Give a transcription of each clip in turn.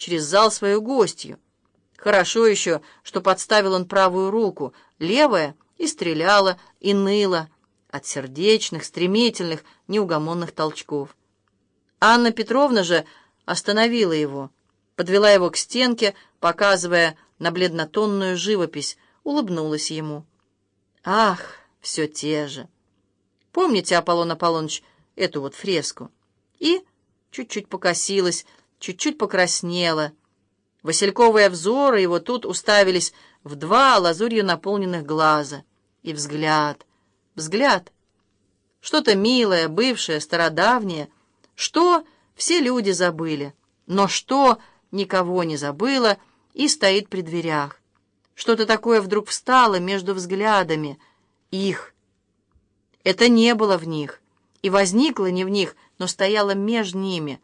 через зал свою гостью. Хорошо еще, что подставил он правую руку, левая и стреляла, и ныла от сердечных, стремительных, неугомонных толчков. Анна Петровна же остановила его, подвела его к стенке, показывая на бледнотонную живопись, улыбнулась ему. «Ах, все те же! Помните, Аполлон Аполлоныч, эту вот фреску?» И чуть-чуть покосилась, чуть-чуть покраснела. Васильковые взоры его тут уставились в два лазурью наполненных глаза. И взгляд, взгляд. Что-то милое, бывшее, стародавнее. Что все люди забыли, но что никого не забыло и стоит при дверях. Что-то такое вдруг встало между взглядами. Их. Это не было в них. И возникло не в них, но стояло между ними,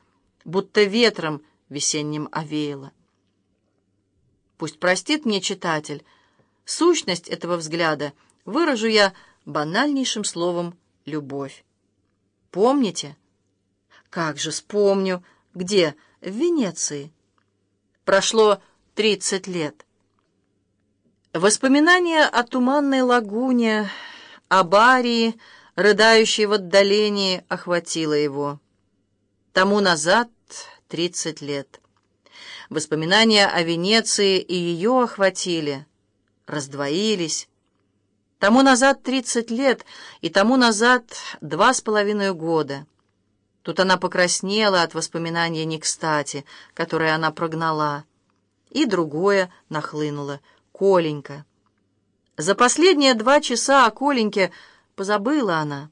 будто ветром весенним овеяло. Пусть простит мне читатель, сущность этого взгляда выражу я банальнейшим словом «любовь». Помните? Как же вспомню. Где? В Венеции. Прошло тридцать лет. Воспоминания о туманной лагуне, о Барии, рыдающей в отдалении, охватило его. Тому назад тридцать лет. Воспоминания о Венеции и ее охватили, раздвоились. Тому назад тридцать лет, и тому назад два с половиной года. Тут она покраснела от воспоминания не кстати, которое она прогнала. И другое нахлынуло — Коленька. За последние два часа о Коленьке позабыла она.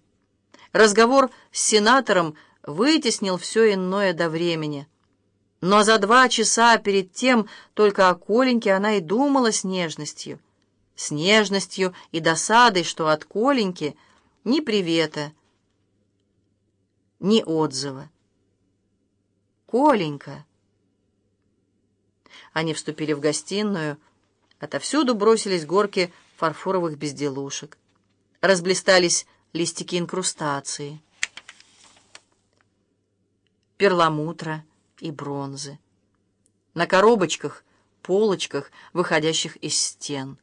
Разговор с сенатором вытеснил все иное до времени. Но за два часа перед тем только о Коленьке она и думала с нежностью. С нежностью и досадой, что от Коленьки ни привета, ни отзыва. «Коленька!» Они вступили в гостиную, Отовсюду бросились горки фарфоровых безделушек. Разблистались листики инкрустации, перламутра и бронзы. На коробочках, полочках, выходящих из стен.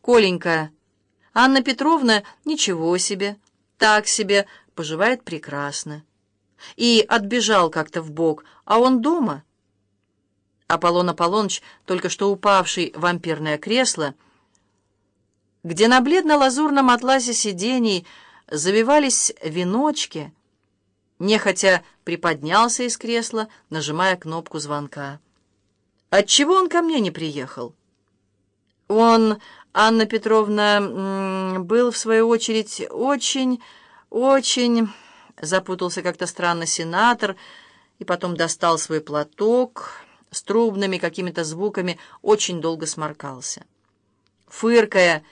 Коленька, Анна Петровна, ничего себе, так себе, поживает прекрасно. И отбежал как-то в бок, а он дома — Аполлон Аполлоныч, только что упавший в вампирное кресло, где на бледно-лазурном атласе сидений завивались веночки, нехотя приподнялся из кресла, нажимая кнопку звонка. «Отчего он ко мне не приехал?» «Он, Анна Петровна, был, в свою очередь, очень, очень...» Запутался как-то странно сенатор и потом достал свой платок с трубными какими-то звуками, очень долго сморкался. Фыркая,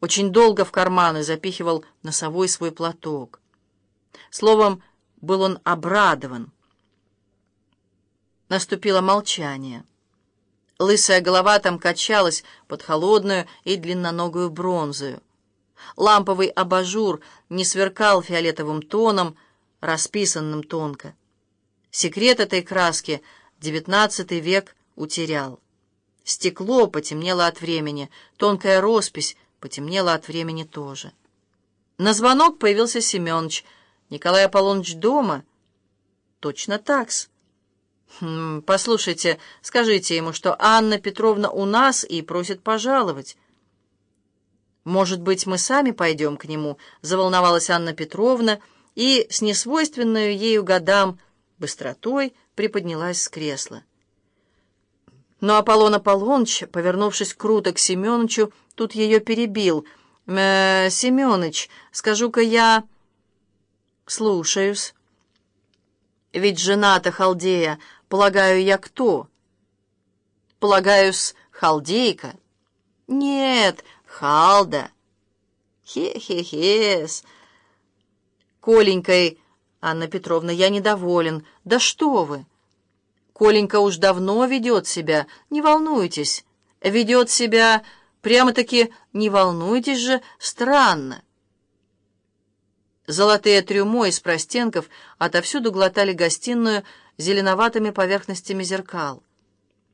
очень долго в карманы запихивал носовой свой платок. Словом, был он обрадован. Наступило молчание. Лысая голова там качалась под холодную и длинноногую бронзою. Ламповый абажур не сверкал фиолетовым тоном, расписанным тонко. Секрет этой краски — Девятнадцатый век утерял. Стекло потемнело от времени, тонкая роспись потемнела от времени тоже. На звонок появился Семенович. Николай Аполлоныч дома? Точно такс. Хм, послушайте, скажите ему, что Анна Петровна у нас и просит пожаловать. Может быть, мы сами пойдем к нему, заволновалась Анна Петровна и с несвойственной ею годам быстротой приподнялась с кресла. Но Аполлон Аполлоныч, повернувшись круто к Семеновичу, тут ее перебил. «Э, «Семеныч, скажу-ка я...» «Слушаюсь». «Ведь жена-то халдея, полагаю, я кто?» «Полагаюсь, халдейка?» «Нет, халда». «Хе-хе-хес». Коленькой «Анна Петровна, я недоволен. Да что вы!» «Коленька уж давно ведет себя, не волнуйтесь. Ведет себя, прямо-таки, не волнуйтесь же, странно». Золотые трюмо из простенков отовсюду глотали гостиную зеленоватыми поверхностями зеркал.